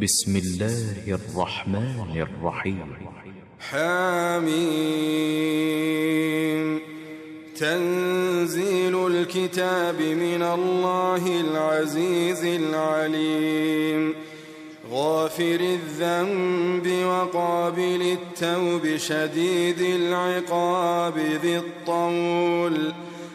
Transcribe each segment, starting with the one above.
بسم الله الرحمن الرحيم. حميم. تنزيل الكتاب من الله العزيز العليم. غافر الذنب وقابل التوب شديد العقاب ذي الطول.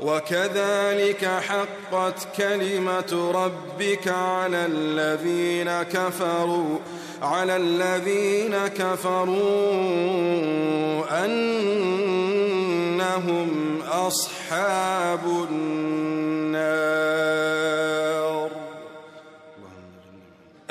وكذلك حقت كلمة ربك على الذين كفروا على الذين كفروا أنهم أصحاب النار.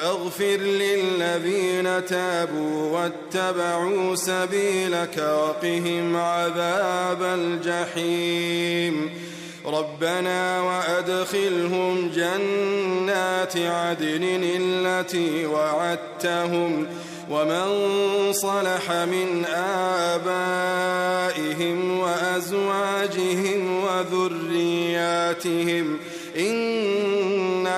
فاغفر للذين تابوا واتبعوا سبيلك وقهم عذاب الجحيم. ربنا وأدخلهم جنات عدن التي وعدتهم ومن صلح من آبائهم وأزواجهم وذرياتهم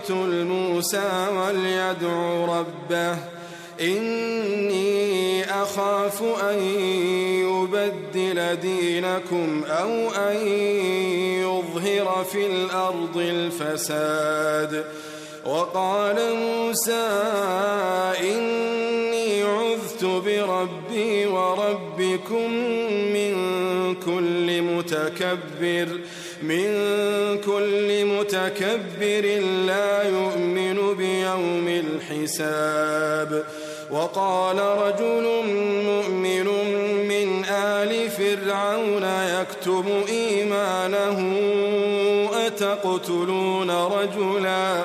أقتل موسى وليدع ربه إني أخاف أن يبدل دينكم أو أن يظهر في الأرض الفساد. وقال موسى إني عذت بربي وربكم من كل متكبر. من كل متكبر لا يؤمن بيوم الحساب. وقال رجل مؤمن من آل فرعون يكتم إيمانه أتقتلون رجلا؟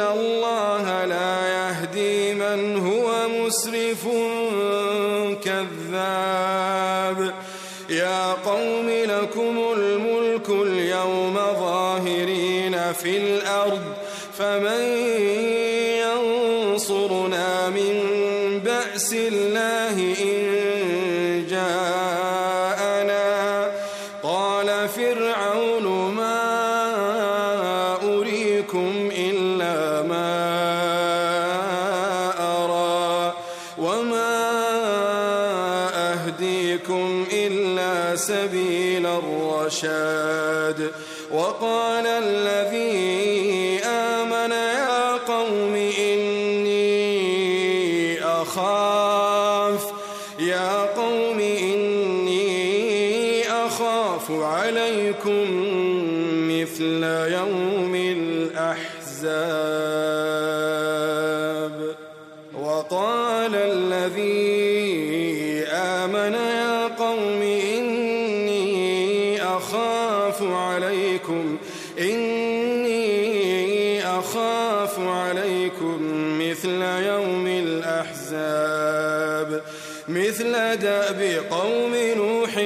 الله لا يهدي من هو مسرف كذاب. يا قوم لكم الملك اليوم ظاهرين في الأرض فمن قوم إني أخاف. يا قوم إني أخاف عليكم مثل يوم دأب قوم نوح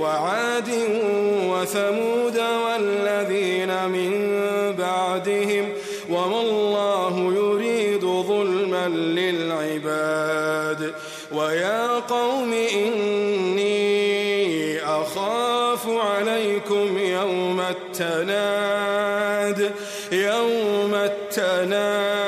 وعاد وثمود والذين من بعدهم وما الله يريد ظلما للعباد ويا قوم إني أخاف عليكم يوم التناد يوم التناد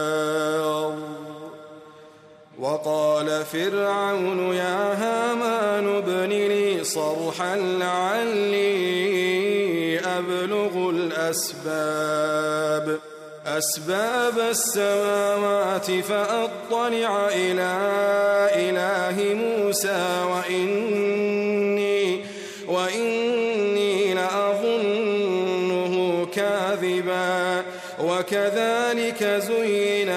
فرعون يا هامان ابن لي صرحا لعلي أبلغ الأسباب. أسباب السماوات فأطلع إلى إله موسى وإني وإني لأظنه كاذبا. وكذلك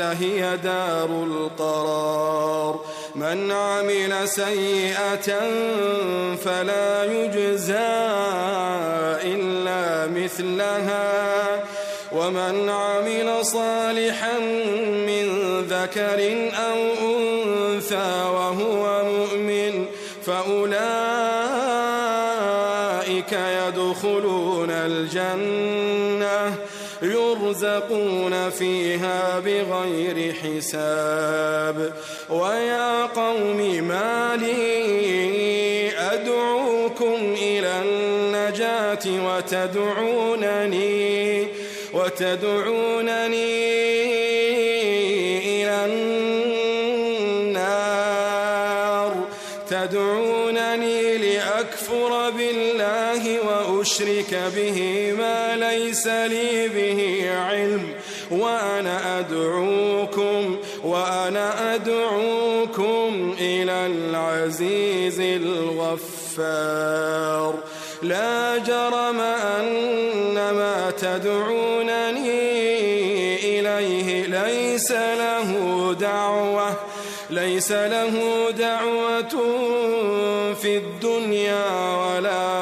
هي دار القرار من عمل سيئة فلا يجزى إلا مثلها. ومن عمل صالحا من ذكر أو أنثى وهو بغير حساب. ويا قوم ما لي أدعوكم إلى النجاة وتدعونني وتدعونني إلى النار. تدعونني لأكفر بالله وأشرك به ما ليس لي به وأنا أدعوكم وأنا أدعوكم إلى العزيز الغفار. لا جرم أن ما تدعونني إليه ليس له دعوة ليس له دعوة في الدنيا ولا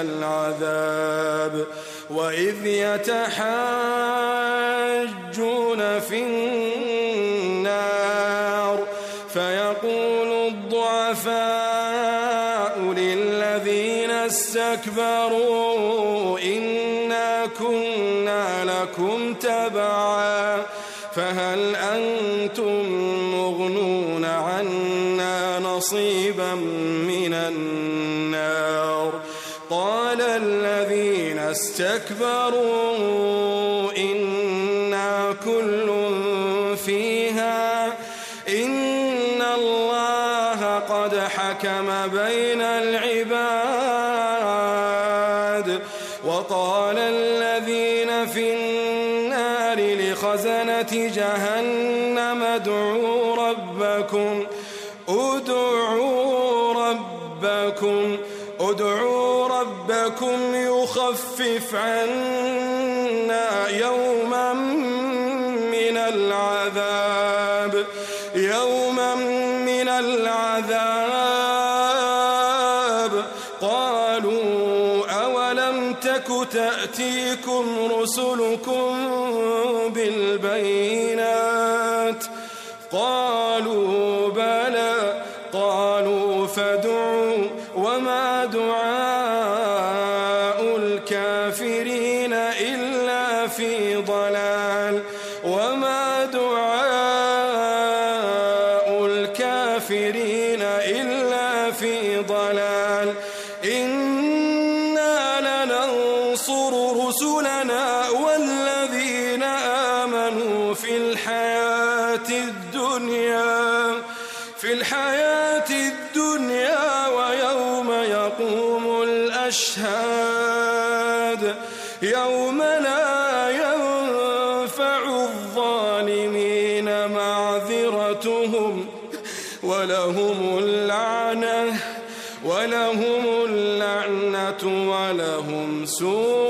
العذاب وإذ يتحاجون في النار فيقول الضعفاء للذين استكبروا إنا كنا لكم تبعا فهل أنتم مغنون عنا نصيبا استكبروا عنا يوما من العذاب يوما الأشهاد يوم لا ينفع الظالمين معذرتهم ولهم اللعنة ولهم اللعنة ولهم سوء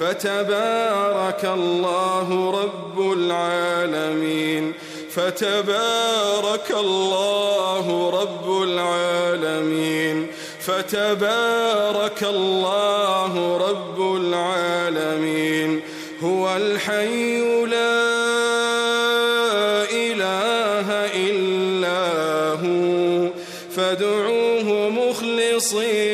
فتبارك الله رب العالمين. فتبارك الله رب العالمين. فتبارك الله رب العالمين. هو الحي لا إله إلا هو. فادعوه مخلصين.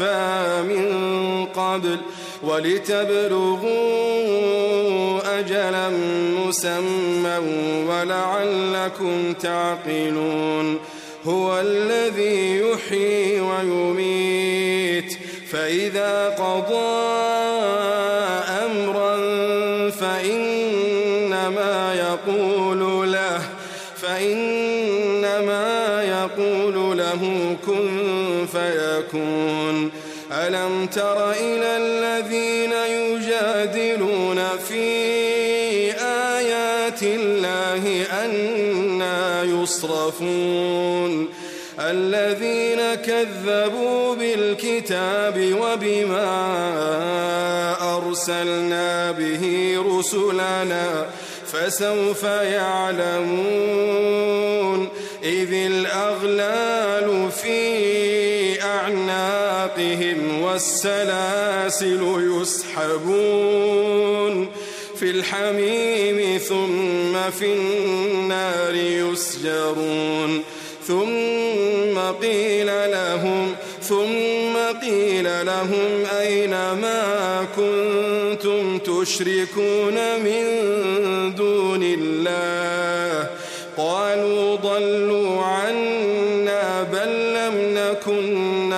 من يتوفى من قبل ولتبلغوا أجلا مسمى ولعلكم تعقلون هو الذي يحيي ويميت فإذا قضى فيكون ألم تر إلى الذين يجادلون في آيات الله أنا يصرفون؟ الذين كذبوا بالكتاب وبما أرسلنا به رسلنا فسوف يعلمون. إذ الأغلال في أعناقهم والسلاسل يسحبون في الحميم ثم في النار يسجرون ثم قيل لهم ثم قيل لهم أين ما كنتم تشركون من دون الله؟ قالوا ضلوا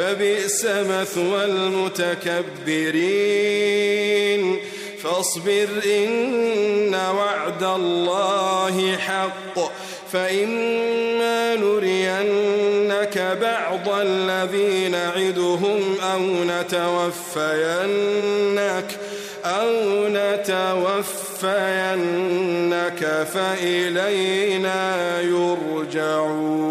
فبئس مثوى المتكبرين. فاصبر إن وعد الله حق. فإما نرينك بعض الذي نعدهم أو نتوفينك أو نتوفينك فإلينا يرجعون.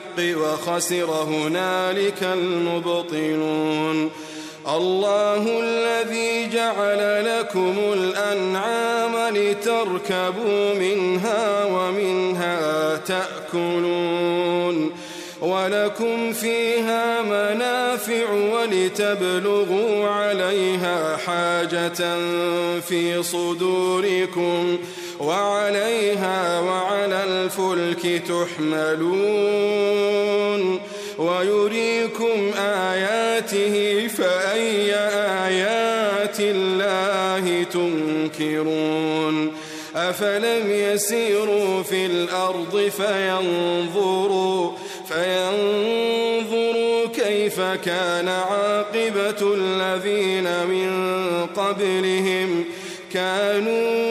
وخسر هنالك المبطلون. الله الذي جعل لكم الأنعام لتركبوا منها ومنها تأكلون. ولكم فيها منافع ولتبلغوا عليها حاجة في صدوركم. وعليها وعلى الفلك تحملون ويريكم آياته فأي آيات الله تنكرون أفلم يسيروا في الأرض فينظروا فينظروا كيف كان عاقبة الذين من قبلهم كانوا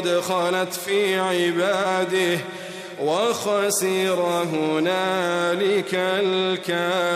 قد خلت في عباده وخسر هنالك الكافرون.